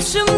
Başım